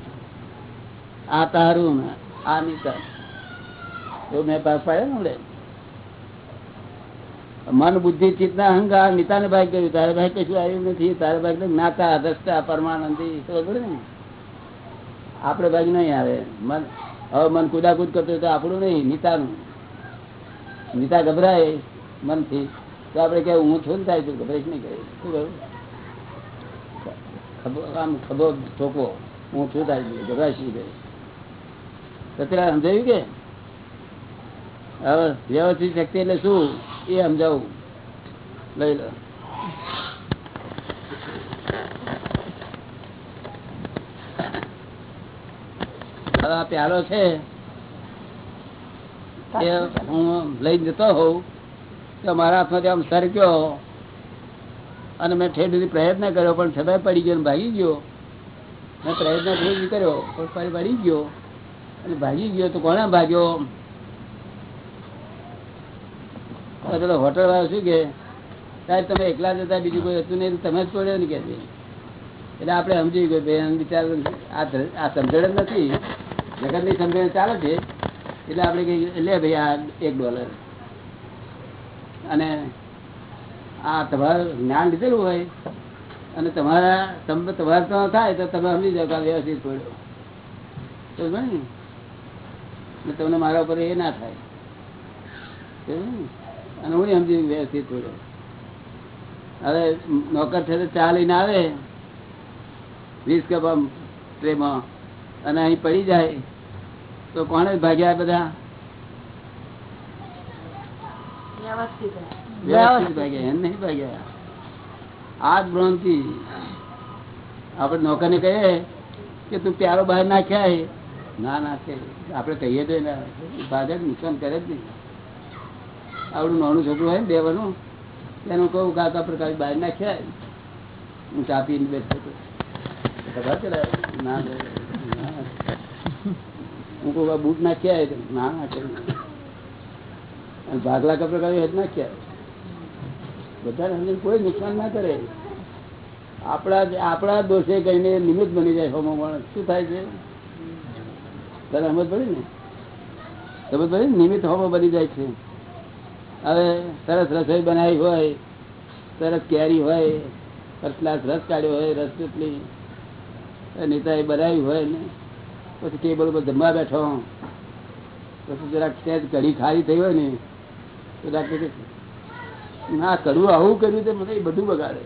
આ તારું આ નીતા તો મેં પાડ્યા ને મન, બુદ્ધિ ચિત્તના અહંકાર, નીતાને ભાઈ કર્યું. તારે ભાઈ કશું આવ્યું નથી. તારે ભાઈ તો જ્ઞાતા, દ્રષ્ટા, પરમાનંદી. ખબર ને? આપણે ભાઈ નહીં આવે. મન, હવે મન કુદાકુદ કરતું તો આપણું નહીં, નીતાનું. નીતા ગભરાય મનથી. તો આપણે કે હું છું ને થાય તો. ગભરાઈશ નહીં કહે? શું કહ્યું? આમ ખભો ઠોકવો હું છું થાય ગભરાઈશ નહીં કહે? અત્યારે સમજાયું કે? હવે વ્યવસ્થિત શક્તિ એટલે શું? એ સમજાવું. લઈ લો. પ્યાલો છે. હું લઈ જતો હોઉં. તો મારા હાથમાંથી આમ સરક્યો અને મેં ઠેર પ્રયત્ન કર્યો, પણ છતાંય પડી ગયો ભાગી ગયો. મેં પ્રયત્ન ખૂબ કર્યો, પણ પડી ગયો. અને ભાગી ગયો તો કોને ભાગ્યો? પેલો હોટલ વાળો શું કે, સાહેબ, તમે એકલા જતા બીજું કોઈ હતું નહીં તમે જ પડ્યો ને, કે એટલે આપણે સમજી ગયો બેન વિચાર આ સમજણ જ નથી. જગતની સમજણ ચાલે છે. એટલે આપણે કહીએ લે ભાઈ, આ એક ડોલર અને આ તમારું જ્ઞાન લીધેલું હોય અને તમારા તમ- તમારે થાય તો તમે સમજી જાઓ વ્યવસ્થિત પડ્યો ને? તમને મારા ઉપર એ ના થાય? અને હું સમજી વ્યવસ્થિત પડ્યો હવે નોકર છે તો ચા લઈને આવે, વીસ કપ આમ ટ્રેમાં અને અહીં પડી જાય, તો કોણે ભાગ્યા બધા વ્યવસ્થિત ભાગ્યા આ જ આપણે નોકર ને કહીએ કે તું પ્યારો બહાર નાખ્યા ના નાખે આપણે કહીએ તો એના નુકસાન કરે જ નહીં. આવડું નાનું છોકરું હોય ને દેવાનું એનું કહું કે આ કાલે બહાર નાખ્યા હું. ચા પીને બેસતો. ખબર છે ના ના. હું કહું બુટ નાખ્યા ના નાખે અને ભાગલા કપડા કાઢી ના નાખ્યા. બધાને સમજીને કોઈ નુકસાન ના કરે. આપણા આપણા દોષે કહીને નિમિત્ત બની જાય હોમો માણસ. શું થાય છે? તને સમજ પડી ને? સમજ પડી નિમિત્ત હોમો બની જાય છે. હવે સરસ રસોઈ બનાવી હોય, સરસ કેરી હોય ફર્સ્ટ ક્લાસ રસ કાઢ્યો હોય, રસ ચૂટલી નીતાએ બનાવી હોય ને, પછી ટેબલ ઉપર જમવા બેઠો. પછી જરાક સેજ કઢી ખારી થઈ હોય ને ના, કડવું આવું કર્યું તે મને બધું બગાડે.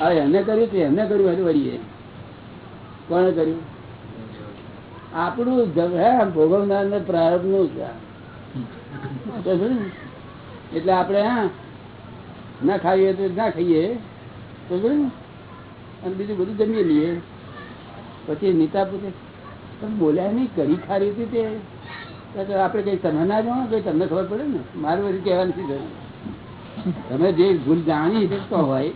હા, એમને કર્યું તે, એમને કર્યું, હજુ વળીએ કોણે કર્યું? આપણું ભોગવનાર ને પ્રારબ્ધનું છે? એટલે આપણે, હા, ના ખાઈએ તો ના ખાઈએ. તો અને બીજું બધું જમીએ લઈએ. પછી નીતા પૂછે બોલ્યા નહીં, કરી ખારી હતી તો? આપણે કઈ તમે ના જાણો કઈ તમને ખબર પડે ને. મારે બધું કહેવાની નથી જરૂર? તમે જે ભૂલ જાણી શકતો હોય,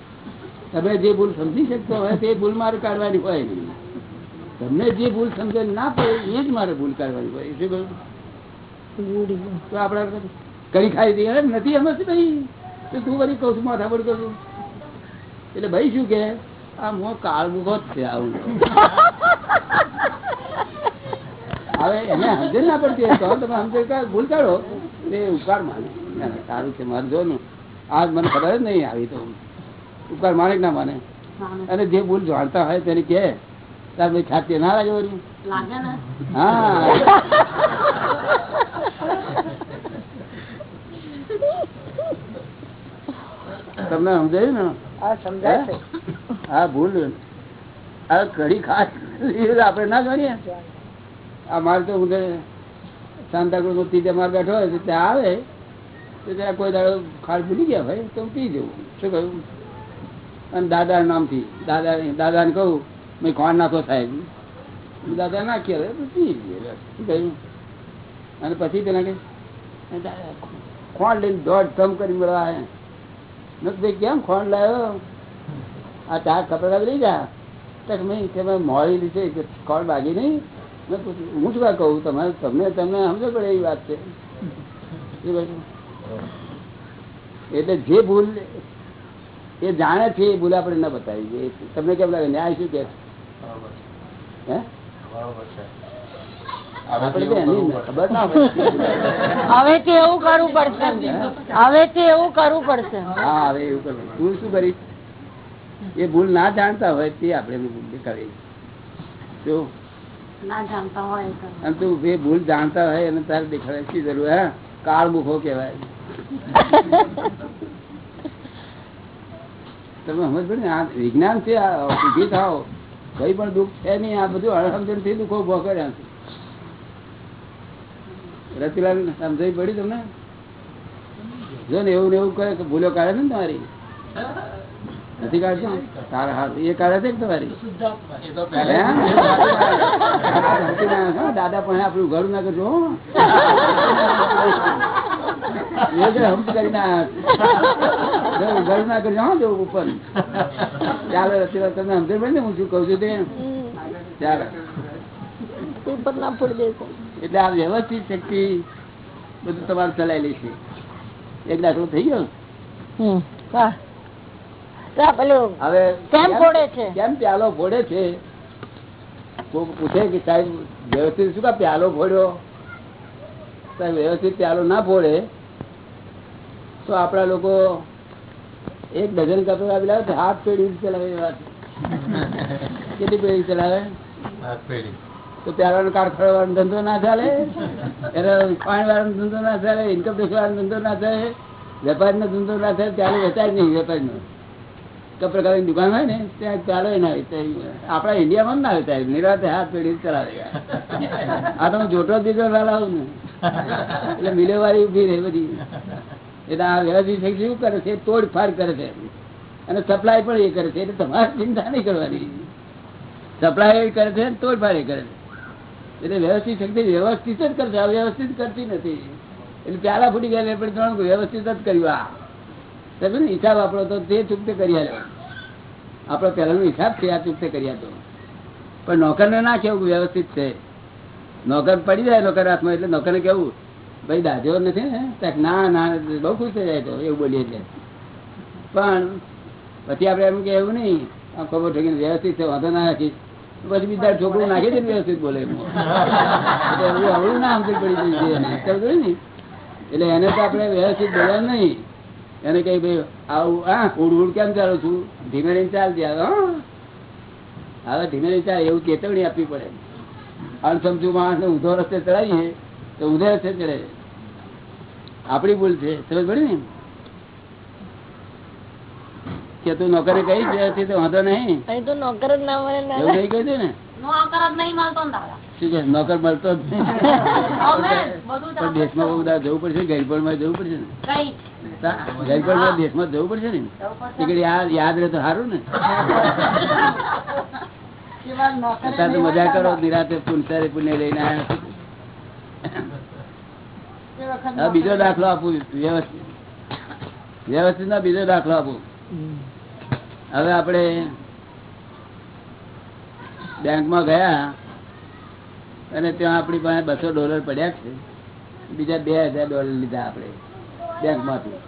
તમે જે ભૂલ સમજી શકતો હોય, તે ભૂલ મારે કાઢવાની હોય નહીં. તમને જે ભૂલ સમજે ના પડે, એ જ મારે ભૂલ કાઢવાની હોય. શું કહ્યું? તો આપણે કરી ખાઈ દઈએ અરે નથી એમ જ ભાઈ તો બધી કહું છું માથા પર કરું એટલે ભાઈ શું કે આ મો કાળ જ છે આવું. હવે એને સમજણ ના પડતી તો તમે સમજણ ભૂલ કાઢો. એ ઉપકાર માને. સારું છે મારે જો ને આજ મને ખબર જ નહીં આવી તો. ઉપકાર માને કે ના માને? અને જે ભૂલ જાણતા હોય તેને કે તાર ભાઈ ખાતી ના લાગે વળી? હા. તમને સમજાયું ને? હા સમજાય હા? ભૂલ આ કઢી ખાસ આપણે ના ગણીએ આ મારે તો હું સાંતાક્રુઝ નો ત્રીજા માર બેઠો હોય તો ત્યાં આવે તો ત્યાં કોઈ દાડો ખાડ ભૂલી ગયા ભાઈ તો હું પી જવું શું કહ્યું? અને દાદા નામથી દાદા દાદાને કહું મેં ખોણ નાખો સાહેબ. દાદા નાખી હવે તો પી ગયો. શું કહ્યું? અને પછી તેના કે ખોણ લઈને દોઢ ધમ કરી મળવા આવ્યા. કીધું, કેમ ખોણ લાવ્યો? આ ચાર કપડા લઈ જા. તક મેં કે મેં મોડી લીધી કોણ બાગી નહીં. હું શું કહું? તમારે તમને તમને સમજો પડે એવી વાત છે? એટલે જે ભૂલ એ જાણે છે એ ભૂલ આપણે ના બતાવી દઈએ તમને કેમ લાગે? ન્યાય શું કે હે? આપણે તો એની ખબર ના હોય. હવેથી એવું કરવું પડશે. હવેથી એવું કરવું પડશે. હા હવે એવું કરવું તું શું કરીશ એ ભૂલ ના જાણતા હોય તે આપણે ભૂલ હોય અને તું જે ભૂલ જાણતા હોય એને તારે દેખાડે શી જરૂર હે કાળ મુખો કહેવાય. તમે સમજ પડે આ વિજ્ઞાન છે, આ થાવ કઈ પણ દુઃખ છે નહીં, આ બધું અણસમજણથી દુઃખો ઊભો કર્યા છે. રતિલાલ સમજાવી પડી તમને? જો ને એવું ને એવું કરે કે ભૂલો કાઢે ને તમારી? નથી કાઢતો તારા હાથ એ કાઢે છે તમારી? દાદા પણ આપણું ઘર ના કરજો ઘર ના કરજો ઉપર. ચાલો રતિલાલ તમને સમજણ ને હું શું કઉ છું તે? ચાલો. એટલે આ વ્યવસ્થિત શક્તિ બધું તમારે ચલાવી છે. એક દાખલો થઈ ગયો? હા. હવે કેમ ફોડે છે? કેમ પ્યાલો ફોડે છે? પૂછે કે સાહેબ વ્યવસ્થિત શું કા પ્યાલો ફોડ્યો સાહેબ વ્યવસ્થિત પ્યાલો ના ફોડે તો આપણા લોકો એક ડઝન કપડા લાવે તો હાથ પેઢી ચલાવે વાત કેટલી પેઢી ચલાવે? તો પ્યાલાનો કાર્ડ ખોલવાનો ધંધો ના ચાલે એને પાણી વાળાનો ધંધો ના ચાલે ઇન્કમ ટેક્સ વાળાનો ધંધો ના ચાલે વેપારીનો ધંધો ના થાય ત્યારે વેચાય જ નહીં વેપારીનો. કપડાની દુકાન હોય ને, ત્યાં ચાલે ના વેચાય આપડા ઇન્ડિયામાં ના ના વેચાય નિરાતે હાથ પેઢી ચલાવે. આ તો હું જોટો દીધો લાવું ને. એટલે મિલેવારી ઊભી રહે બધી. એટલે શું કરે છે? તોડફાડ કરે છે. અને સપ્લાય પણ એ કરે છે. એટલે તમારે ચિંતા નહીં કરવાની. સપ્લાય એ કરે છે તોડફાડ એ કરે છે. એટલે વ્યવસ્થિત શક્તિ વ્યવસ્થિત જ કરશે. અવ્યવસ્થિત કરતી નથી. એટલે પ્યાલા ફૂટી ગયા એટલે ત્રણ વ્યવસ્થિત જ કર્યું. આ તમે હિસાબ આપણો તો તે ચૂકતે કરી આલ્યો આપણો પહેલાનો હિસાબ છે, આ ચૂકતે કરી આપ્યો પણ નોકરને ના કેવું વ્યવસ્થિત છે? નોકર પડી જાય, નોકર હાથમાં, એટલે નોકરને કેવું? ભાઈ દાજો નથી ને? ના ના, બહુ ખુશ થઈ જાય તો, એવું બોલીએ છે પણ પછી આપણે એમ કે એવું નહીં, આ ખબર ઠોકીને વ્યવસ્થિત છે, વાંધો ના રાખીશ. પછી બીજા છોકરું નાખી દે વ્યવસ્થિત બોલે. આવડું ના સમજ પડી જાય ને? એટલે એને તો આપણે વ્યવસ્થિત બોલવાનું નહીં. એને કઈ ભાઈ આવું હા ઉડ ઉડ કેમ ચાલુ છું? ધીમે રહીને હા. હવે ધીમે રહીને ચાલે એવું ચેતવણી આપવી પડે. અણસમજુ માણસ ઊંધો રસ્તે ચડાવીએ તો ઊંધે રસ્તે ચડે. આપણી ભૂલ છે સમજ પડી ને? કે તું નોકરી કઈ તો વાંધો નહીં. તો નોકર જ ના મળે એવું નહીં કહ્યું ને શું કે નોકર મળતો જ નહીં. પણ દેશમાં બહુ બધા જવું પડશે ગરીબમાં જવું પડશે ને? ગરીબમાં દેશમાં જવું પડશે ને? એ યાદ યાદ રહે તો સારું ને? અત્યારે તો મજા કરો નિરાતે પુનસારે પુણ્ય લઈને આવ્યા બીજો દાખલો આપું વ્યવસ્થિત. વ્યવસ્થિત ના બીજો દાખલો આપું. હવે આપણે બેંકમાં ગયા અને ત્યાં આપણી પાસે બસો ડોલર પડ્યા છે. બીજા બે હજાર ડોલર લીધા આપણે બેંકમાંથી.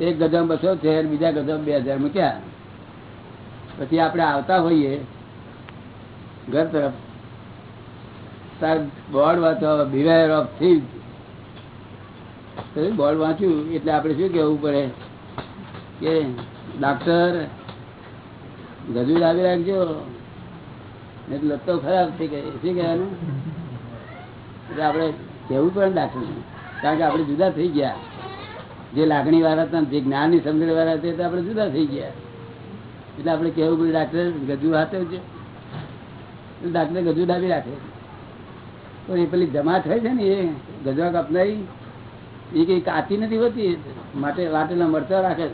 એક ગજામ બસો છે બીજા ગજામ બે હજાર મૂક્યા. પછી આપણે આવતા હોઈએ ઘર તરફ. તાર બોર્ડ વાંચો બિવેર ઓફ થીવ બોર્ડ વાંચ્યું, એટલે આપણે શું કહેવું પડે કે ડાક્ટર ગજુ લાવી રાખજો એટલે લતો ખરાબ થઈ ગઈ. શું કહેવાનું? એટલે આપણે કહેવું ને ડાક્ટર કારણ કે આપણે જુદા થઈ ગયા. જે લાગણી વાળા હતા જે જ્ઞાનની સમજણ વાળા હતા તે આપણે જુદા થઈ ગયા. એટલે આપણે કહેવું પડે ડાક્ટર ગજુ હાથે છે. ડાક્ટર ગજુ ડાબી રાખે. તો એ પેલી જમા થાય છે ને, એ ગજવા કાપનારી એ કંઈ કાચી નથી હોતી. માટે વાટેલા મરચા રાખે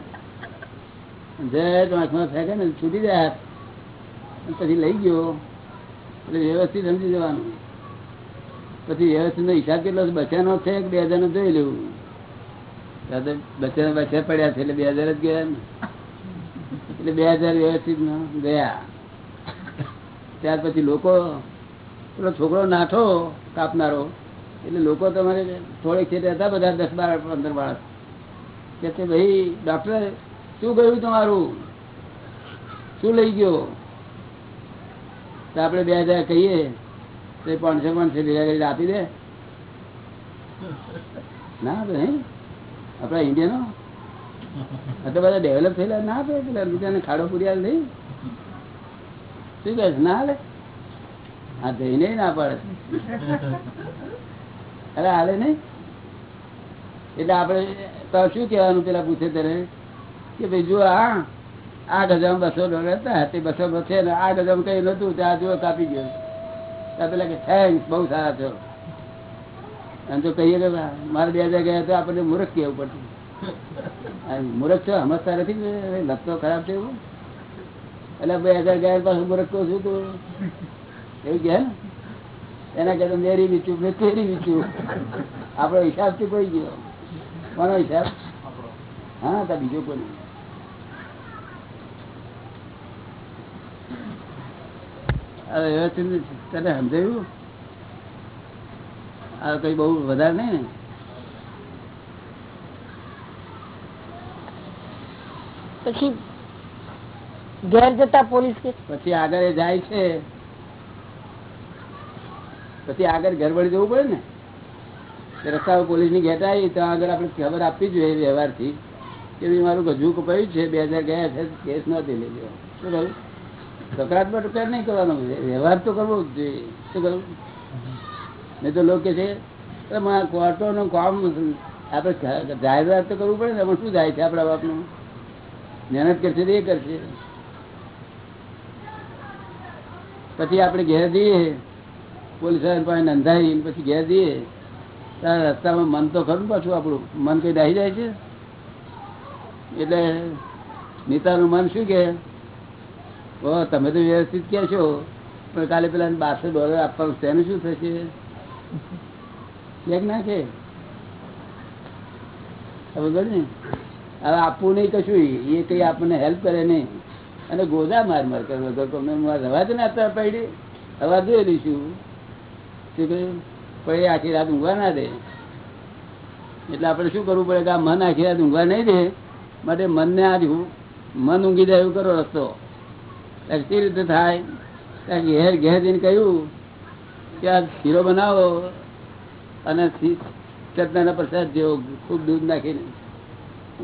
જે આંખમાં ફેંકે ને, છૂટી જાય પછી લઈ ગયો. એટલે વ્યવસ્થિત સમજી જવાનું. પછી વ્યવસ્થિત હિસાબ કેટલો છે? બચ્ચાનો છે બે હજાર નો જોઈ લેવું બચ્યા બચ્ચા પડ્યા છે એટલે બે હજાર જ ગયા એટલે બે હજાર વ્યવસ્થિત ગયા. ત્યાર પછી લોકો, પેલો છોકરો નાઠો કાપનારો, એટલે લોકો તમારે થોડેક છે હતા બધા દસ બાર પંદર બાળક કે ભાઈ, ડોક્ટર, શું ગયું તમારું? શું લઈ ગયો? તો આપણે બે હજાર કહીએ, તો પાંચસો પાંચસો ભેગા કરી આપી દે. ના આપે નહીં. આપણા ઇન્ડિયાનો આ તો બધા ડેવલપ થયેલા, ના આપે પેલા બીજાને ખાડો પૂર્યા નહીં. શું કહે છે? ના હાલે? હા જઈને ના પાડે. અરે હાલે નહીં. એટલે આપણે તો શું કહેવાનું પેલા પૂછે ત્યારે? કે ભાઈ જો આ આ ગજામાં બસો ડોલર હતા બસો છે ને આ કઈ નતું ત્યાં જો કાપી ગયો. ત્યાં પેલા કે થેન્ક્સ બહુ સારા છો. અને જો કહીએ કે મારે બે હજાર ગયા તો આપણને મૂર્ખ કેવું પડતું. મૂર્ખ છો, સમજતા નથી લગતો ખરાબ છે એવું. એટલે બે હજાર ગયા પાછું મૂર્ખ કહું છું તું એવું ને એના કરતા મેરી વીચું મેં તેરી વીચું આપણો હિસાબથી કોઈ ગયો. કોનો હિસાબ? હા, તા બીજો કોઈ નહીં. હવે વ્યવસ્થિત તને સમજાયું? આ કઈ બહુ વધારે નહીં ને? પછી ઘેર જતા પોલીસ કે પછી આગળ એ જાય છે. પછી આગળ ગરબડ જવું પડે ને? રસ્તા પોલીસની ઘેટ આવી તો આગળ આપણે ખબર આપવી જોઈએ વ્યવહારથી કે ભાઈ મારું ગજુ કપાયું છે બે હજાર ગયા છે કેસ નથી લેજો શું કહ્યું? સકારાત્મક ટુકર નહીં કરવાનો. વ્યવહાર તો કરવો જ જોઈએ. શું કરવું? નહીં તો લોકો છે કોર્ટોનું કામ આપણે જાહેરાત તો કરવું પડે ને એમાં શું જાય છે આપણા બાપનું? મહેનત કરશે તો એ કરશે. પછી આપણે ઘેર જઈએ, પોલીસ પાસે નંધાઈ પછી ઘેર જઈએ. ત્યારે રસ્તામાં મન તો ખરું પાછું આપણું. મન કઈ ડાહી જાય છે? એટલે નીતાનું મન શું કે? ઓ, તમે તો વ્યવસ્થિત કે છો. પણ કાલે પેલા બારસો ડોલર આપવાનું તેનું શું થશે? ચેક નાખે? ખબર ને? હવે આપવું નહીં કશું એ કઈ આપણને હેલ્પ કરે નહીં. અને ગોદા માર માર કરે. તો તમને રવા જ ને અત્યારે પડી. હવા જોઈ લઈશું. શું કહ્યું પણ આખી રાત ઊંઘવા ના દે. એટલે આપણે શું કરવું પડે કે આ મન આખી રાત ઊંઘવા નહીં દે? માટે મનને હું- મન ઊંઘી જાય એવું કરો રસ્તો. એટલે રીતે થાય. ઘેર ઘેર જઈને કહ્યું કે આ શીરો બનાવો અને ચટના પ્રસાદ જેવો ખૂબ દૂધ નાખીને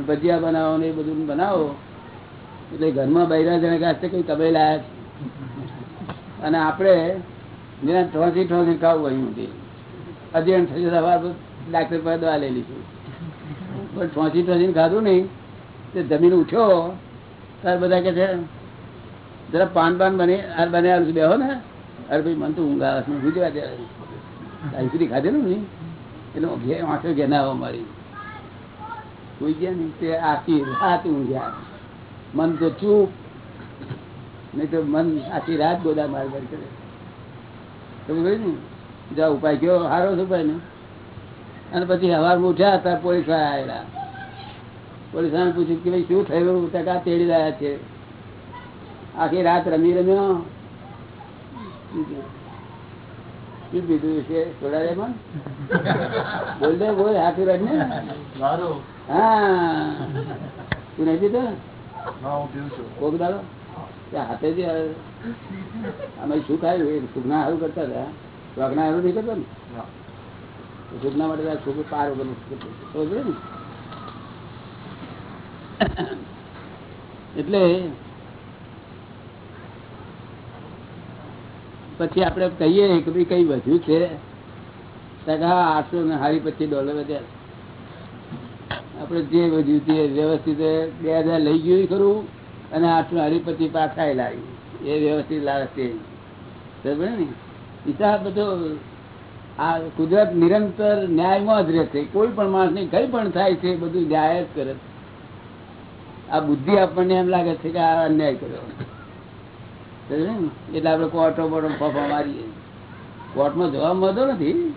ભજીયા બનાવો ને એ બધું બનાવો. એટલે ઘરમાં બૈરા જણા કાશે કંઈ તમે લાયા છે. અને આપણે જેના ઠોસી ઠોસી ખાવું અહીં હતી અધ્યયન થઈ જતા વાર ડાક્ટર પાસે દવા લઈ લીધું. પણ ઠોસી ઠોસીને ખાધું નહીં. તે જમીન ઉઠ્યો. ત્યારે બધા કે છે જરા પાન પાન બને બને બને આ બેહો ને. અરે ભાઈ, મને તો ઊંઘ આવે હું અહીં સુધી ખાધેલું ને એટલે ઘે આંખો ઘેનાવા મારી. કોઈ ગયા ને તે આખી રાત ઊંઘ્યા મન તો ચૂપ. નહીં તો મન આખી રાત ગોદા માર માર કરે. તમે ને જા ઉપાય કયો. સારો છે ઉપાય ને. અને પછી સવારમાં ઉઠ્યા હતા, પોલીસવાળા આવેલા પોલીસ વાળાને પૂછ્યું કે ભાઈ, શું થયું? ટકા તેડી રહ્યા છે. આખી રાત રમી રમ્યો? શું પીધું છે? થોડા રે બોલ દે બોલ આખી રાત ને. હા. તું નહીં પીધો કોક દાડો? હાથે જે અમે શું ખાયું? એ સારું કરતા હતા. વાગના એવું નહીં કરતો ને? માટે આ પાર વગર ને. એટલે પછી આપણે કહીએ કે ભાઈ કઈ વધ્યું છે? હા આઠસો ને હારી પચીસ ડોલર વધ્યા આપણે જે વધ્યું તે વ્યવસ્થિત બે હજાર લઈ ગયું ખરું, અને આઠસો હારી પચીસ પાછા લાવી. એ વ્યવસ્થિત લાવે તે ને? હિસાબ બધો આ કુદરત નિરંતર ન્યાયમાં જ રહેશે. કોઈ પણ માણસને કઈ પણ થાય છે બધું ન્યાય જ કરે. આ બુદ્ધિ આપણને એમ લાગે છે કે આ અન્યાય કર્યો? એટલે આપણે કોર્ટો બોટો ફફા મારીએ. કોર્ટમાં જવા મળતો નથી.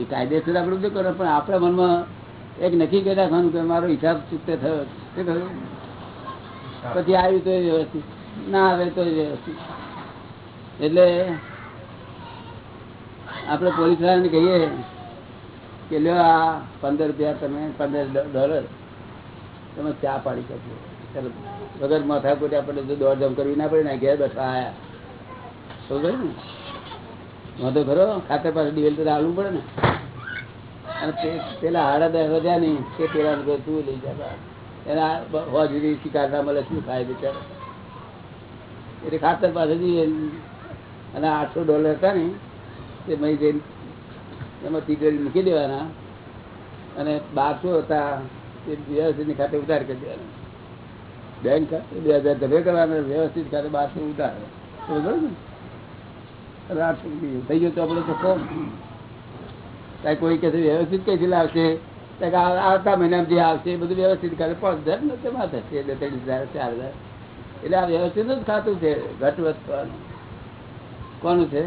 એ કાયદેસર આપણે બધું કરો, પણ આપણા મનમાં એક નક્કી કરી રાખવાનું કે મારો હિસાબ ચૂકતે થયો. શું પછી આવ્યું તો વ્યવસ્થિત. ના આવે તો વ્યવસ્થિત. એટલે આપણે પોલીસ વાળાને કહીએ કે લ્યો આ પંદર રૂપિયા તમે, પંદર ડોલર તમે ચા પાડી ચાલો વગર માથા કોટી આપણે તો દોડધામ કરવી ના પડે ને ઘેર બેઠા આયા. સમજાય ને? વાંધો ખરો? ખાતર પાસે દિવેલ તો હાલવું પડે ને. અને પેલા હાડા દસ વધ્યા નહીં, તે પેલા તું લઈ જતા. એના હોજરી શિકાર ના મળે શું ખાય બિચારો. એટલે ખાતર પાસે જઈએ અને આઠસો ડોલર હતા ને, તે મહી જઈને એમાં તિજોરી મૂકી દેવાના. અને બારસો હતા, તે દિવસની ખાતે ઉધાર કરી દેવાના. બેંક ખાતે બે હજાર ધબે કરવાના, વ્યવસ્થિત ખાતે બારસો ઉધાર સમજો ને. અને આઠસો રૂપિયા થઈ ગયો તો આપણે તો કોમ કાંઈ કોઈ કહે છે વ્યવસ્થિત કઈથી લાવશે? તો કે આ- આવતા મહિનામાં જે આવશે, એ બધું વ્યવસ્થિત કરે. પાંચ હજાર ને તેમાં થશે બે ત્રણ હજાર, ચાર હજાર. એટલે આ વ્યવસ્થિત જ ખાતું છે, ઘટ વધ કરવાનું કોનું છે?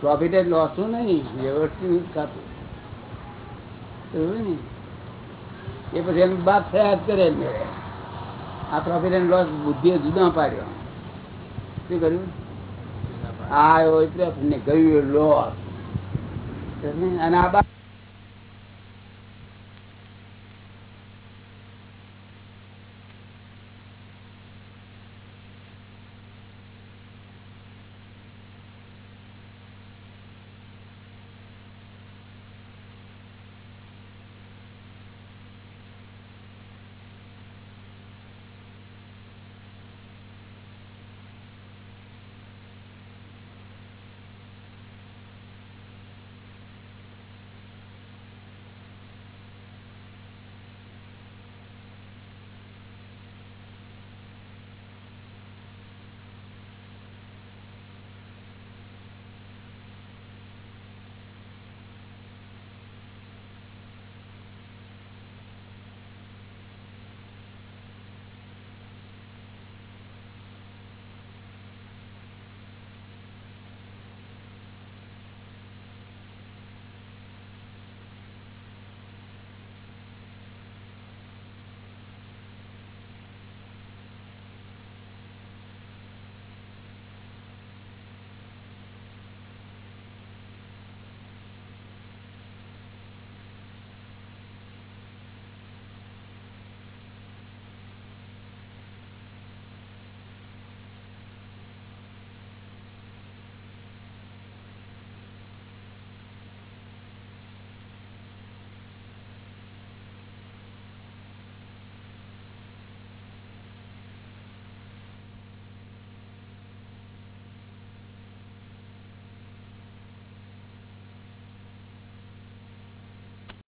પ્રોફિટ એન્ડ લોસનું નહીં, વ્યવસ્થિત ખાતું. એવું ને. એ પછી એમ બાપ થયા જ કરે ને આ પ્રોફિટ એન્ડ લોસ બુદ્ધિએ જુદા પાડ્યો. શું કર્યું? આ એટલે ગયું લોસ અને આ